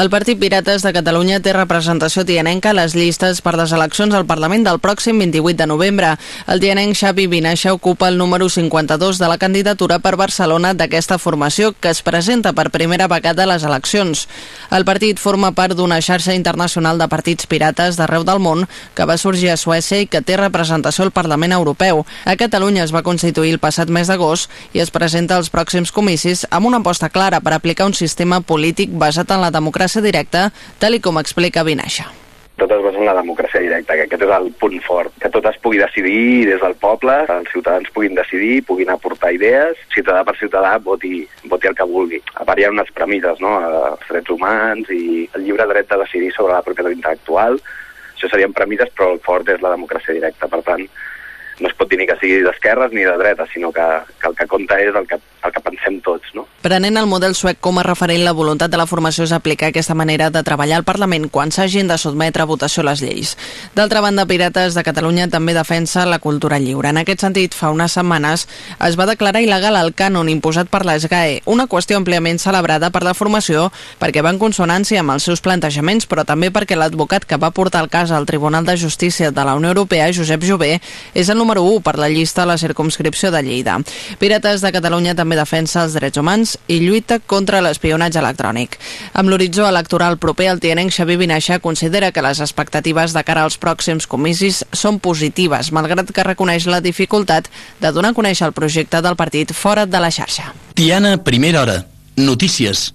El Partit Pirates de Catalunya té representació tianenca a les llistes per les eleccions al Parlament del pròxim 28 de novembre. El tianenc Xavi Vinaixa ocupa el número 52 de la candidatura per Barcelona d'aquesta formació que es presenta per primera vegada a les eleccions. El partit forma part d'una xarxa internacional de partits pirates d'arreu del món que va sorgir a Suècia i que té representació al Parlament Europeu. A Catalunya es va constituir el passat mes d'agost i es presenta als pròxims comicis amb una aposta clara per aplicar un sistema polític basat en la democràcia democràcia directa, tal com explica Vinaixa tot es basa en la democràcia directa, que aquest és el punt fort, que tot es pugui decidir des del poble, els ciutadans puguin decidir, puguin aportar idees, ciutadà per ciutadà voti, voti el que vulgui. A part hi ha unes premisses, no?, els drets humans i el lliure dret de decidir sobre la propietat intel·lectual, això serien premisses, però el fort és la democràcia directa, per tant, no es pot dir ni que sigui d'esquerres ni de dreta, sinó que, que el que compta és el que, el que pensem tots. No? Prenent el model suec com a referent, la voluntat de la formació és aplicar aquesta manera de treballar al Parlament quan s'hagin de sotmetre a votació les lleis. D'altra banda, Pirates de Catalunya també defensa la cultura lliure. En aquest sentit, fa unes setmanes es va declarar il·legal el cànon imposat per l'ESGAE, una qüestió àmpliament celebrada per la formació perquè va en consonància amb els seus plantejaments, però també perquè l'advocat que va portar el cas al Tribunal de Justícia de la Unió Europea, Josep Jové, és el número 1 per la llista a la circumscripció de Lleida. Pirates de Catalunya també defensa els drets humans i lluita contra l'espionatge electrònic. Amb l'horitzó electoral proper, el tianenc Xavi Vinaixa considera que les expectatives de cara als pròxims comicis són positives, malgrat que reconeix la dificultat de donar a conèixer el projecte del partit fora de la xarxa. Tiana, primera hora. Notícies.